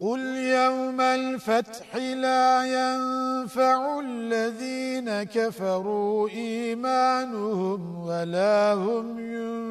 قل يوم الفتح لا ينفع الذين كفروا إيمانهم ولا هم ينفعون